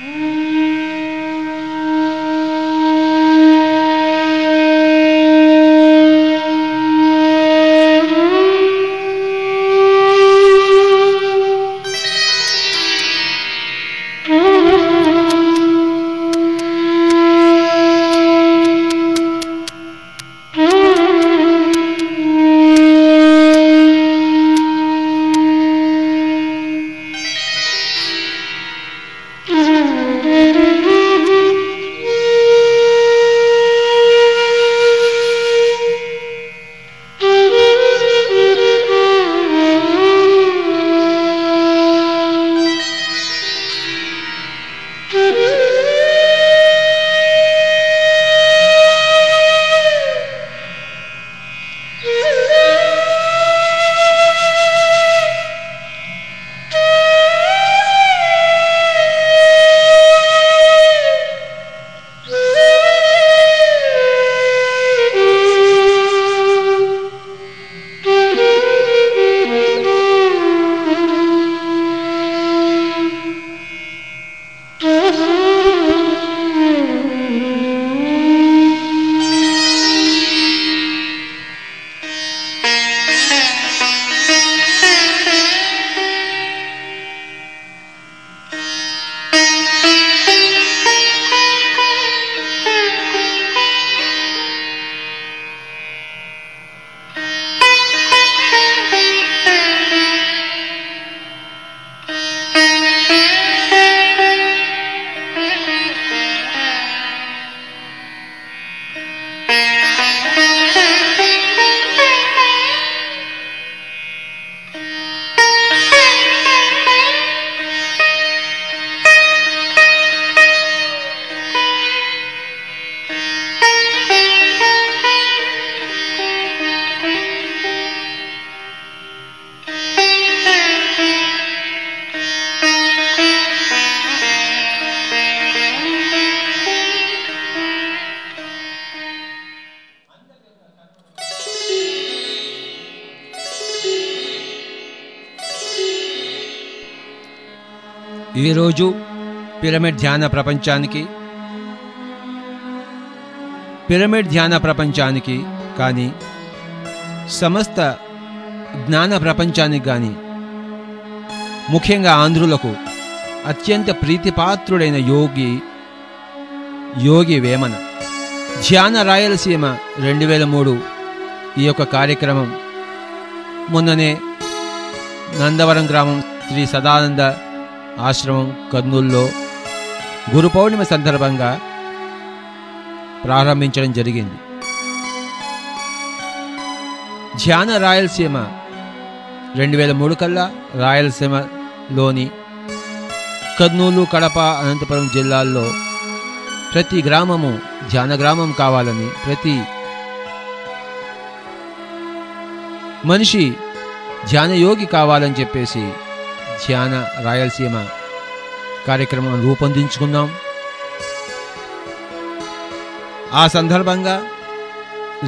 Mm-hmm. ఈరోజు pyramid ధ్యాన ప్రపంచానికి. పిరమిడ్ ధ్యాన ప్రపంచానికి కానీ సమస్త జ్ఞాన ప్రపంచానికి కానీ ముఖ్యంగా ఆంధ్రులకు అత్యంత ప్రీతిపాత్రుడైన యోగి యోగి వేమన. ధ్యాన రాయలసీమ రెండు వేల మూడు ఈ యొక్క కార్యక్రమం. మొన్ననే నందవరం గ్రామం శ్రీ సదానంద ఆశ్రమం కర్నూల్లో గురు పౌర్ణిమ సందర్భంగా ప్రారంభించడం జరిగింది. ధ్యాన రాయలసీమ రెండు వేల మూడు కల్లా రాయలసీమలోని కర్నూలు కడప అనంతపురం జిల్లాల్లో ప్రతి గ్రామము ధ్యాన గ్రామం కావాలని ప్రతి మనిషి ధ్యాన యోగి కావాలని చెప్పేసి ధ్యాన రాయలసీమ కార్యక్రమం రూపొందించుకుందాం. ఆ సందర్భంగా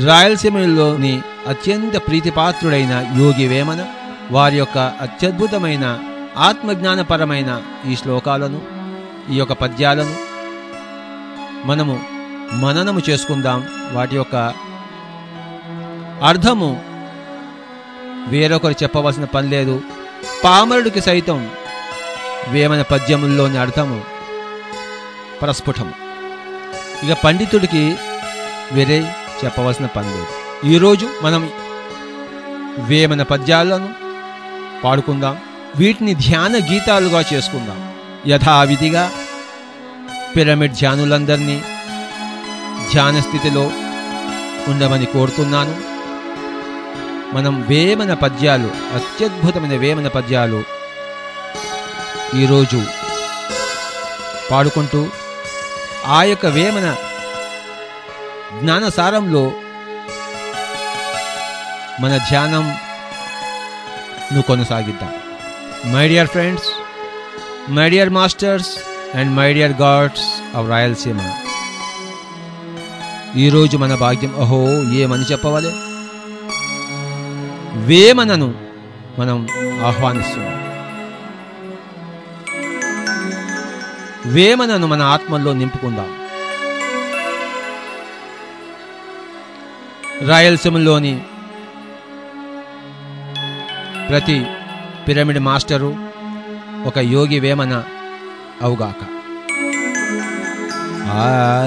రాయలసీమలోని అత్యంత ప్రీతిపాత్రుడైన యోగి వేమన వారి యొక్క అత్యద్భుతమైన ఆత్మజ్ఞానపరమైన ఈ శ్లోకాలను ఈ యొక్క పద్యాలను మనము మననము చేసుకుందాం. వాటి యొక్క అర్థము వేరొకరు చెప్పవలసిన పని లేదు. పామరుడికి సైతం వేమన పద్యముల్లోని అర్థము ప్రస్ఫుటము. ఇక పండితుడికి వేరే చెప్పవలసిన పని లేదు. ఈరోజు మనం వేమన పద్యాలను పాడుకుందాం. వీటిని ధ్యాన గీతాలుగా చేసుకుందాం. యథావిధిగా పిరమిడ్ ధ్యానులందరినీ ధ్యాన స్థితిలో ఉండమని కోరుతున్నాను. మనం వేమన పద్యాలు అత్యద్భుతమైన వేమన పద్యాలు ఈరోజు పాడుకుంటూ ఆ యొక్క వేమన జ్ఞానసారంలో మన ధ్యానం ను కొనసాగిద్దాం. My dear friends my dear masters and my dear gods of Rayalaseema ఈరోజు మన భాగ్యం అహో ఏమని చెప్పవలే? వేమనను మనం ఆహ్వానిస్తున్నాం. వేమనను మన ఆత్మల్లో నింపుకుందాం. రాయలసీమలోని ప్రతి పిరమిడ్ మాస్టరు ఒక యోగి వేమన అవుగాక. ఆ.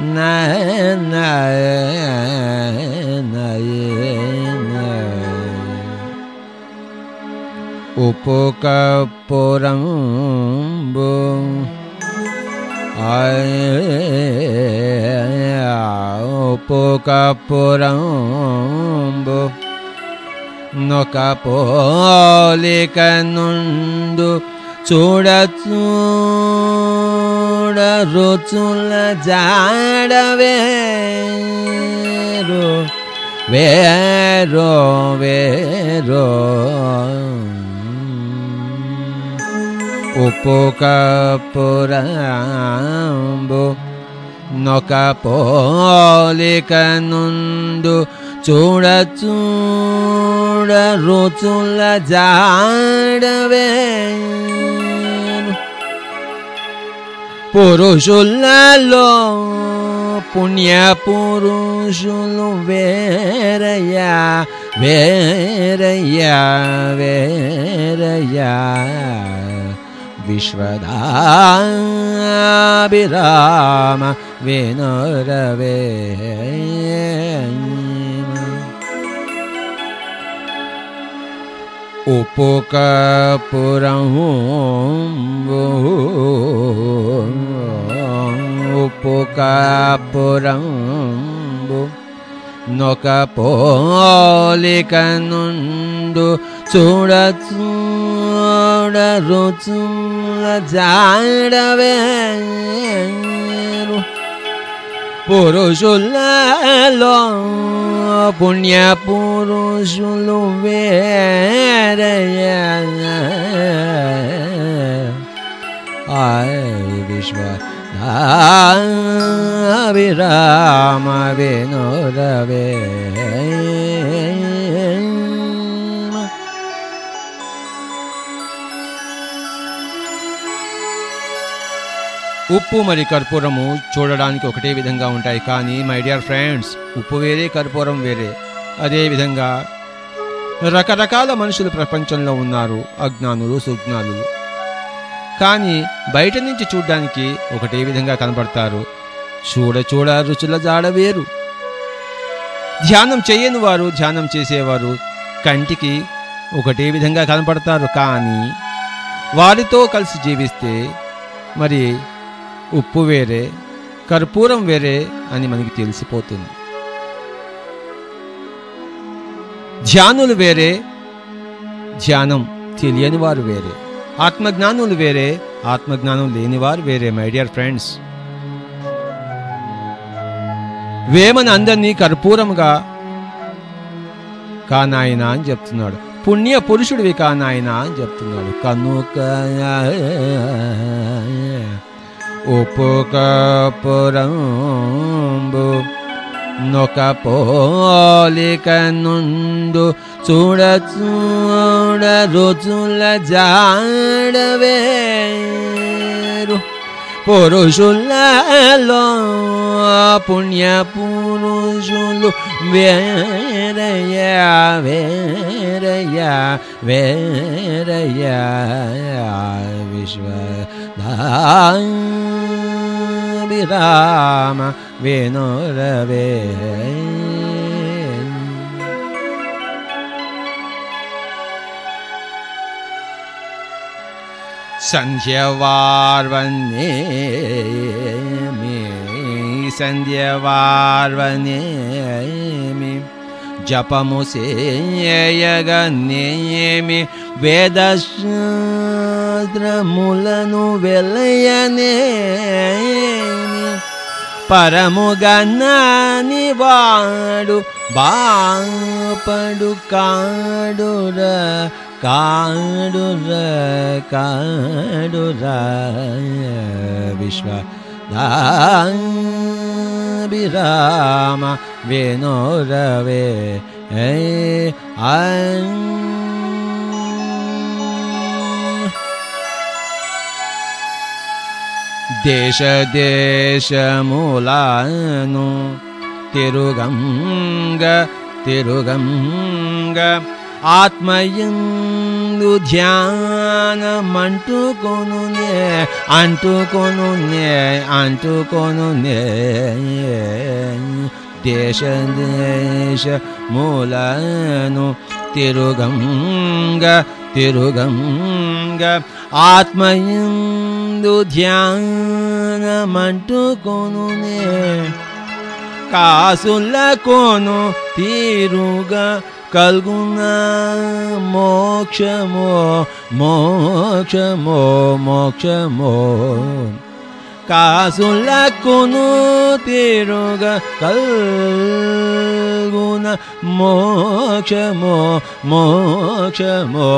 नय न उपकोरम् अया उप कपोरम्बो చూడ చూడ రుచుల జాడవేరు వేరో వేరో. ఉప్పు కపురంబు నొక పోలిక నుండు ू रुचले परुष लो पुण्य परुष लेरया वेरया वेरया विश्वदा विराम वेणो रवे O poca porango, o poca porango, noca Upokapurambu Nokapolikanundu Tsuratsura rutsura jaraveru Upokapurambu पुरुषुल पुण्य पुरुषुल वेरय आय विश्व विराम विनोदवे ఉప్పు మరి కర్పూరము చూడడానికి ఒకటే విధంగా ఉంటాయి. కానీ మై డియర్ ఫ్రెండ్స్ ఉప్పు వేరే కర్పూరం వేరే. అదే విధంగా రకరకాల మనుషులు ప్రపంచంలో ఉన్నారు అజ్ఞానులు సుజ్ఞానులు. కానీ బయట నుంచి చూడ్డానికి ఒకటే విధంగా కనబడతారు. చూడ చూడ రుచుల జాడ వేరు. ధ్యానం చేయని వారు ధ్యానం చేసేవారు కంటికి ఒకటే విధంగా కనపడతారు. కానీ వారితో కలిసి జీవిస్తే మరి ఉప్పు వేరే కర్పూరం వేరే అని మనకి తెలిసిపోతుంది. ధ్యానులు వేరే ధ్యానం తెలియని వారు వేరే. ఆత్మజ్ఞానులు వేరే ఆత్మజ్ఞానం లేనివారు వేరే మై డియర్ ఫ్రెండ్స్ వేమని అందరినీ కర్పూరంగా కానాయన అని చెప్తున్నాడు. పుణ్య పురుషుడివి కానాయన అని చెప్తున్నాడు. కనుక उपकरम्बु नौकापोलु चूडूडु लाडवे लो पुण्य वेरया व्यरया वेरया विश्व राम वेणु रवे सन्ध्यवार्वन्येमि सन्ध्यवार्वण्यमि मे జపము సేయగనేమి వేదశాస్త్ర వస్త్రములను వెలయనే పరముగన్నాని వాడు బాపడు కాడుర కాడుర కాడుర విశ్వ విరామ వేణోరవే దేశ దేశమూలాను తిరుగంగ తిరుగంగ ఆత్మయందు ధ్యానమంటుకొనునే అంటుకొనునే అంటుకొనునే దేశ దేశ మూలను తిరుగంగ तिरुगङ्ग आत्मयु ध्यामटु कोने कासु न को तिरुग कल्गुन्न मोक्ष मो कासुलागुण मोक्ष मो मोक्षमो मोक्षमो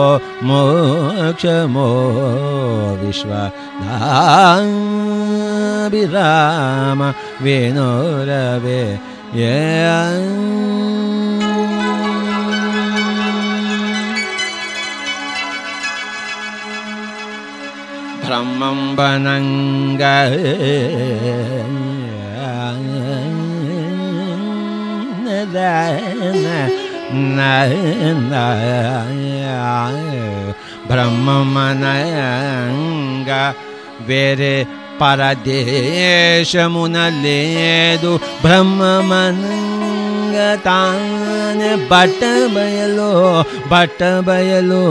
मोक्ष मो विश्वा विराम பிரம்மம்பனங்க பிரம்மமனங்க வேறு వేరే పరదేశమున లేదు బ్రహ్మమనంగ తానే బట్ట బయలో బట్ట బయలో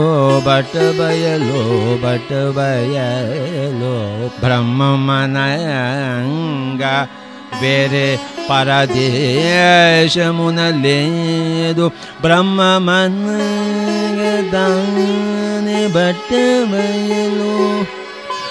బట్ట బయలో బట్ట బయలో బ్రహ్మమనయంగ వేరే పరదేశమున లేదు బ్రహ్మమనంగ తానే బట్ట బయలో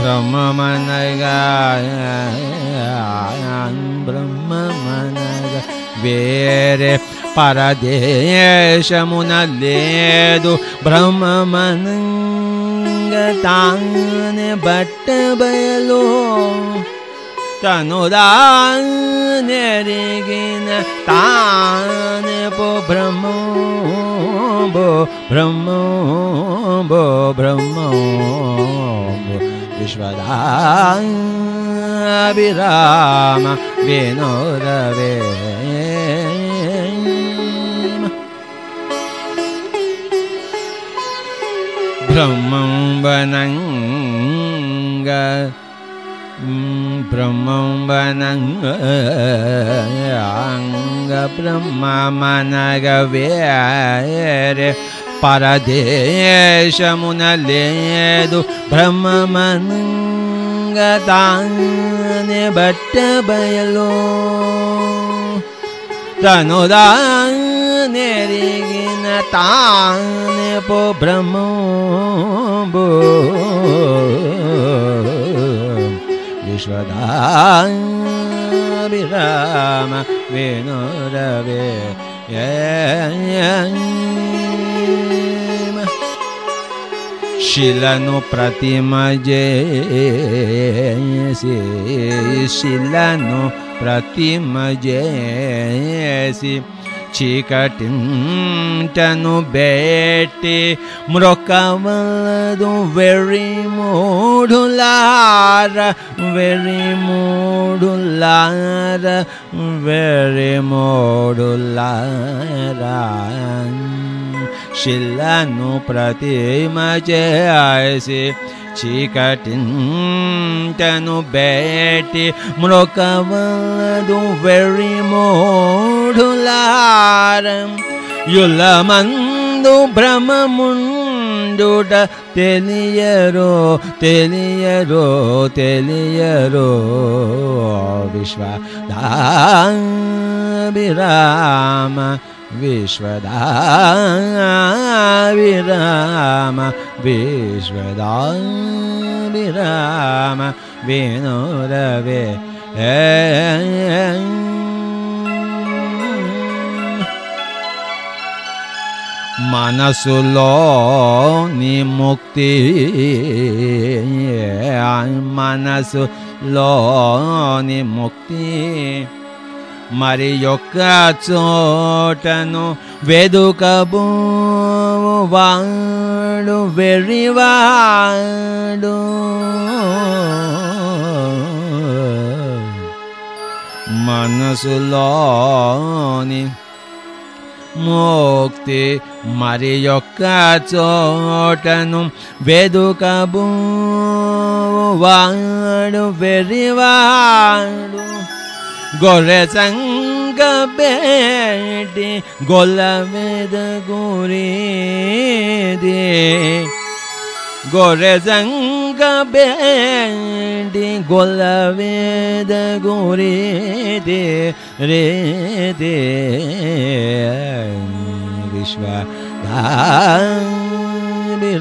ब्रह्ममनगायन् ब्रह्ममनग वेरे परदेशमुनलेदु ब्रह्ममनङ्गतान् ब्रह्मण तान् बट्टबलो तान् पो ब्रह्म भो ब्रह्म भो ब्रह्म विश्वदाभिराम विनोदवे ब्रह्मं वनङ्ग ब्रह्मं वनङ्ग ब्रह्म मनगव्य వనంగ బ్రహ్మమనగ వేరే పరదేశమున లేదు బ్రహ్మమనంగ తానే బట్ట బయలో తనుదానెరిగిన తానే పో బ్రహ్మో విశ్వదా విరామ వేణురవే Shilano Pratima Shilano Pratima చీకటింటను బెట్టి మ్రొకవలదు వెర్రి మూఢులార వెర్రి మూఢులార వెర్రి మూఢులార శిల్లను ప్రతిమచేసి చీకటింతను బేటి మ్రొకవదు వెరి మూఢులారం. యులమందు భ్రమముండుట తెలియరో తెలియరో తెలియరో. విశ్వ విరామ विश्वदा विराम विश्वदा विराम विनोरवे मनसुलो निमुक्ति मनसुलो निमुक्ति। नि మరి యొక్క చోటను వెదుకబు వాడు వెర్రివాడు మనసులోని ముక్తి మరి యొక్క చోటను गोरे संग बेटी गोल वेद गोरी दे गोरे संग बेटी गोल वेद गोरी दे रे दे विश्व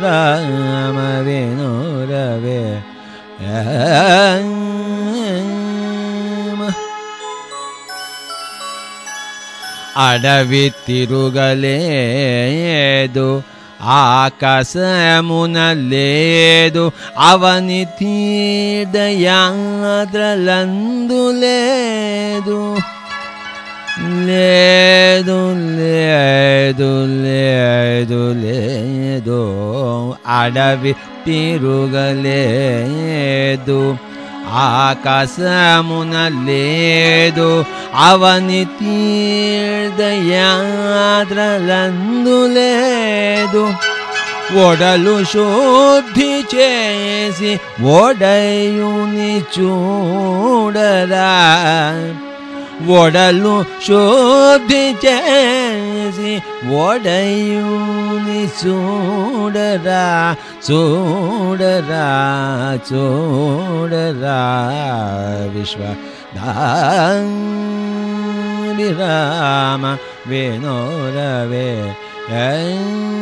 राम विनो रवे అడవి తిరుగలేదు ఆకాశమున లేదు అవని తీర్థయాత్రలందు లేదు. లేదు లేదు లేదు లేదు అడవి తిరుగలేదు. ఆకాశమున లేదు అవని తీర్థయాత్రలందు లేదు ఒడలు శుద్ధి చేసి ఒడయుని చూడరా. ఒడలు శుద్ధి చేసి ఒడయుని చూడరా చూడరా చూడరా విశ్వ విరామ వేణోరవే గురువు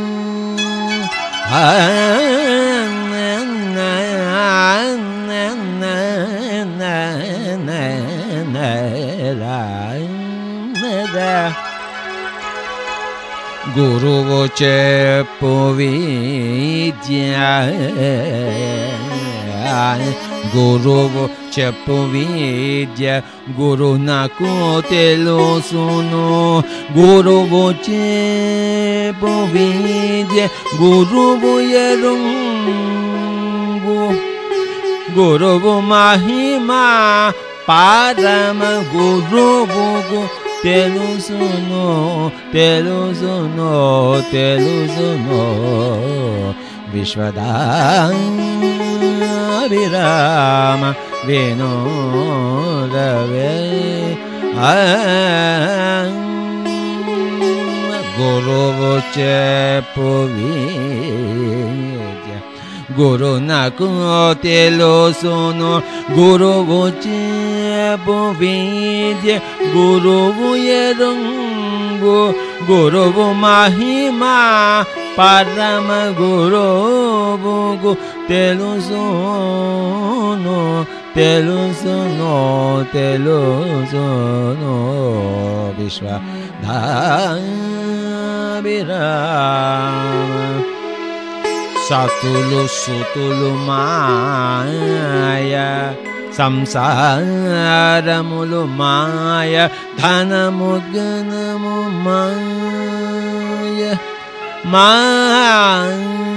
गुरु च पीज्य गुरु च पीज्य गुरुना को तेलो सु गुरु चे गरु गुरुबो महिमा Parama Guru Gugu Teluzuno Teluzuno Teluzuno Vishwadam Virama Vinodave Guru Voce Povidya Guru Naku Teluzuno Guru Voce गुरुब गुरुब महीमा पारु सलु स नो तलु स नो विश्व मा సంసారములు మాయ ధనము గణము మాయ మాయ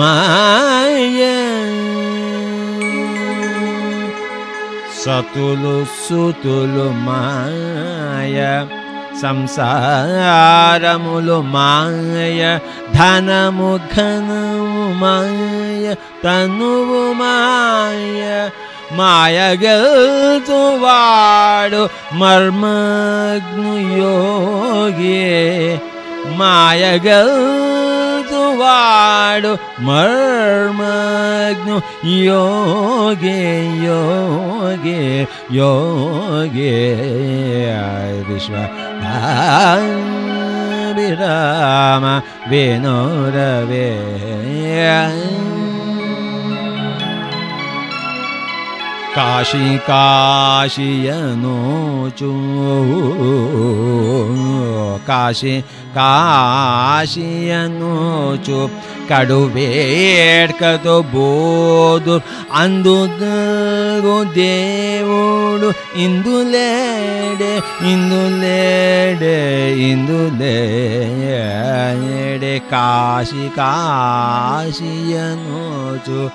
మాయ సతులు సుతులు మాయ సంసారములు మాయ ధనము ఘనము മായ തനുവുമായ മായകൾ തുവാടു മർമ്മഗ്നുയോഗിയേ മായകൾ തുവാടു മർമ്മഗ്നു യോഗേ യോഗേ യോഗേ വിശ്വ विराम विनोरवे काशी काशी काशीय കാശി കാശിയങ്ങോച്ചു കടുവേട്ടു ബോധു. അന്തു ദേവോടു. ഇന്ദുലേടെ ഇന്ദുലേടെ ഇന്ദുലേടെ. കാശി കാശിയങ്ങോച്ചു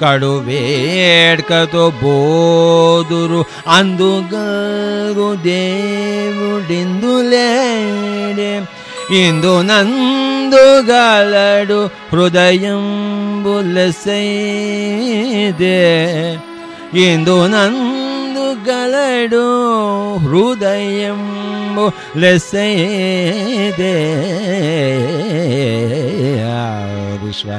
కడువేడ్కతో బోదురు. అందుగరు దేవుడిందులేడే ఇందు నందుగలడు హృదయం బులసైదే ఇందు నందుగలడు హృదయం లెసైదే. విశ్వ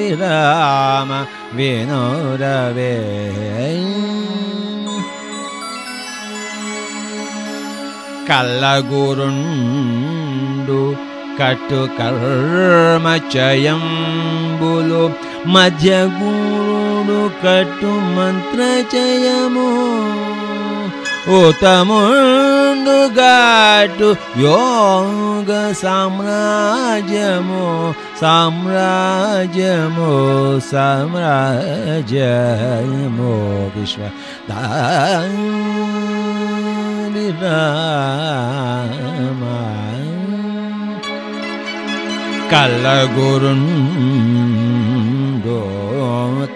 విరామ వినోరవే కల్లగురుండు కట్టు కర్మచయంబులు మధ్య గురుడు కట్టు మంత్రచయము उत्त ग योग सम्राज्यमो स्राज्यमो स्राज्यमो विश्व दिरा कल्लगुरुन् डो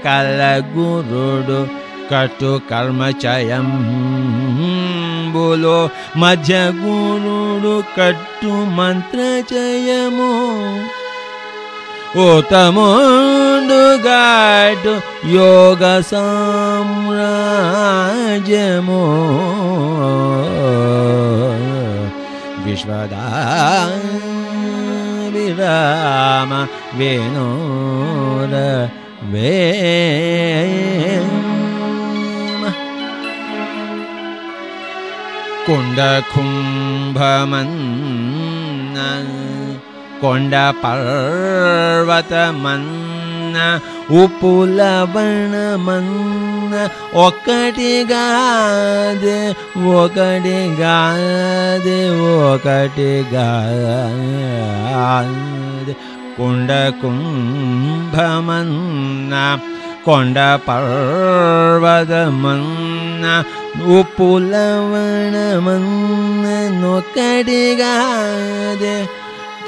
कल्लगुरुडो कटुकर्मचयम् लो मध्य गुरु कटु मन्त्रचयमो ओ तमु गडु योगसं विश्वदा विराम वेणु र वे సామ్రాజ్యము విశ్వదా విరామ వేణోర వే కొండ కుంభమన్న కొండ పర్వతమన్న ఉపులవణమన్న ఒక్కటిగాదే ఒకటిగాదే ఒకటిగాదే కొండ కుంభమన్న కొండ పర్వతమన్న ఉపులవణమన్న నొక్కటిగాదే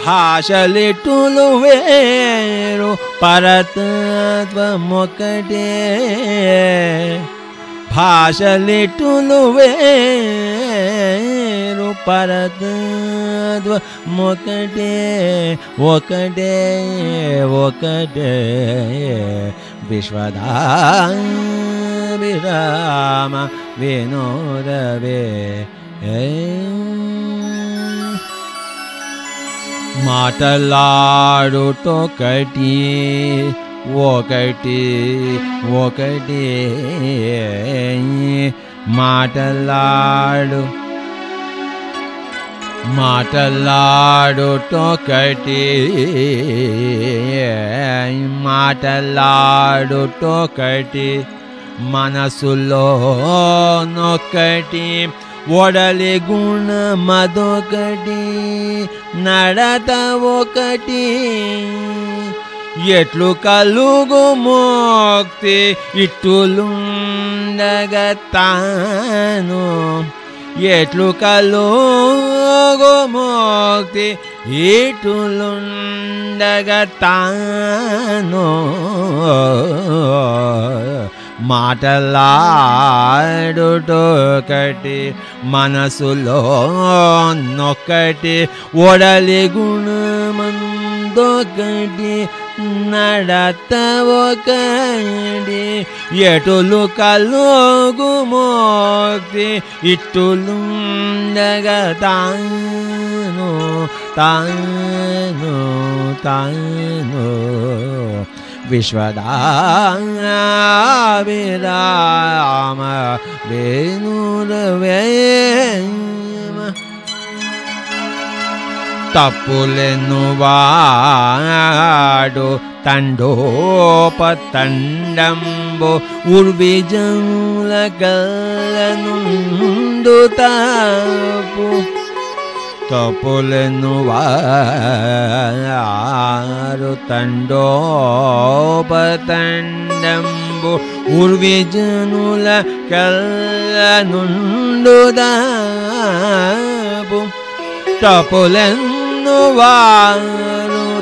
భాషలిటులు వేరు పరతత్వమొకటే భాషలిటులు వేరు పరతత్వమొకటే ఒకటే ఒకటే విశ్వదా విరామ వినోరవే మాటలాడుటొకటి ఒకటి ఒకటి మాటలాడు మాటలాడుటొకటి మాటలాడుటొకటి మనసులో నొక్కటి ఒడలి గుణ ಮದೊಕಟಿ ನಡತ ಒಕಟಿ ఎట్లు కలుగు మోక్తి ఇట్టులుండగ తాను. ఎట్లు కలుగుమోక్తి ఇటులుండగ తాను. మాటలాడుటొకటి మనసులో నొక్కటి ఒడలి గుణమందొకటి నడత ఒకటి ఎటులు కలుగు మోక్తి ఇట్టులు తాను తాను తాను വിശ്വദാഭിരാമ വേണുരവേ തപ്പുലെന്നു വാടു തണ്ടോപത്തണ്ടംബു ഉർവിജലകലനുണ്ടു തപ്പു. തൊപ്പുലെന്നുവാരുതണ്ടോപതണ്ടംബു ഉർവിജനുല കല്ലനുണ്ടുതാപു ടപ്പുലെന്നുവാരു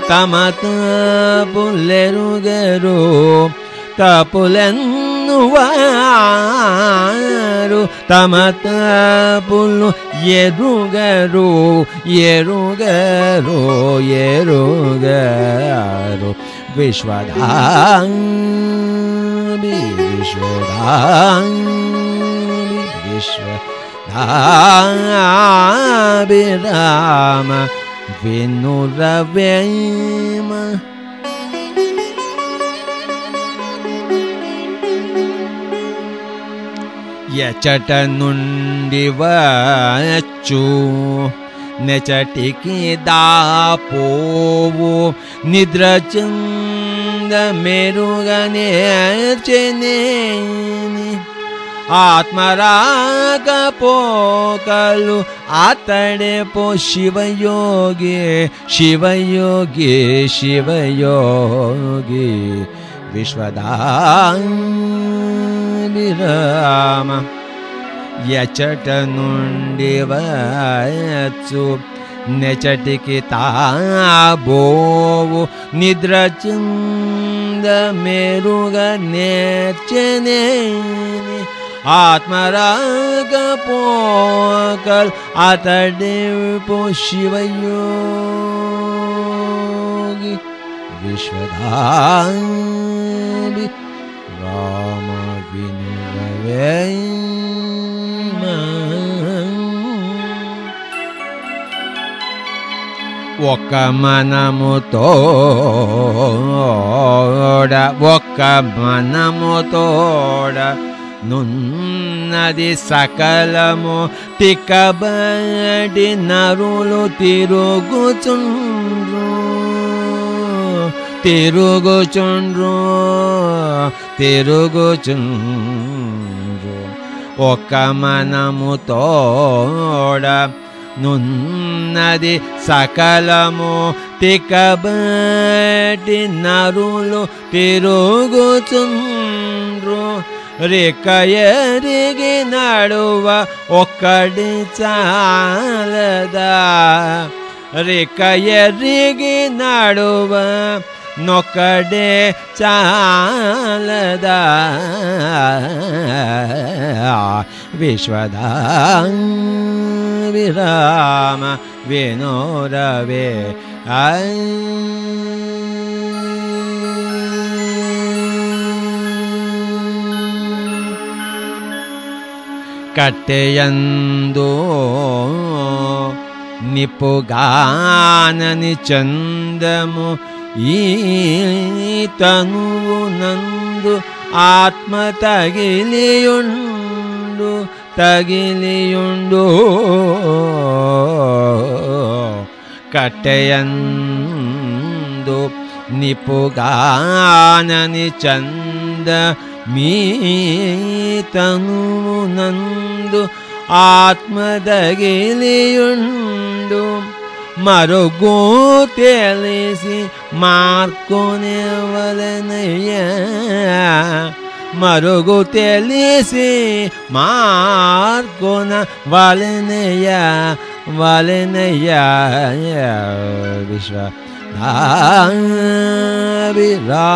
തമത പുല്ലെരുകരു ടപ്പുലെന്നു వారు తమ తప్పులెరుగరు తప్పులను వారు తమ తప్పులు ఎరుగరు ఎరుగరు ఎరుగరు విశ్వదాంబి విశ్వదాంబి విశ్వ రామ వినురవేమ ఎచట నుండి వచ్చు నెచటికి దాపోవు నిద్ర చంద మెరుగనేర్చనేని ఆత్మరాగపోకలు అతడే పో శివయోగి శివయోగి శివయోగి విశ్వదామిరామ विराम यचटनुण्डिवयत्सु मेरुग निद्रचिन्द मेरुगनेचने आत्मरागपोकल् अतडिपो शिवयोगि विश्वधामि राम। జన్మ ఒక్క మనముతో ఒక్క మనముతోడ నున్నది సకలము తికబడి నరులు తిరుగుచుండ్రు తిరుగుచుండ్రు తిరుగుచుండ్రు. ఒక మనముతోడ నున్నది సకలము తికబటి నరులు తిరుగుచుండ్రు రేక ఎరిగి నడువ ఒక్కడి చాలదా రేక ఎరిగి నడువ नोकडे चालदा विश्वदा विराम विनोरवे रवे कटयन् निपुगाननि चन्दमु ఈ తనువు నందు ఆత్మ తగిలియుండు తగిలియుండు కట్టెయందు నిపుగానని చంద మీ తనువు నందు ಮರುಗೂ ತಿಳಿಸಿ ಮಾರ್ಕು ನೆವಲನೆಯ ಮರುಗು ತಿಳಿಸಿ ಮಾರ್ಕೋನ ವಲನೆಯ ವಲನೆಯ ವಿಶ್ವ ವಿರಾ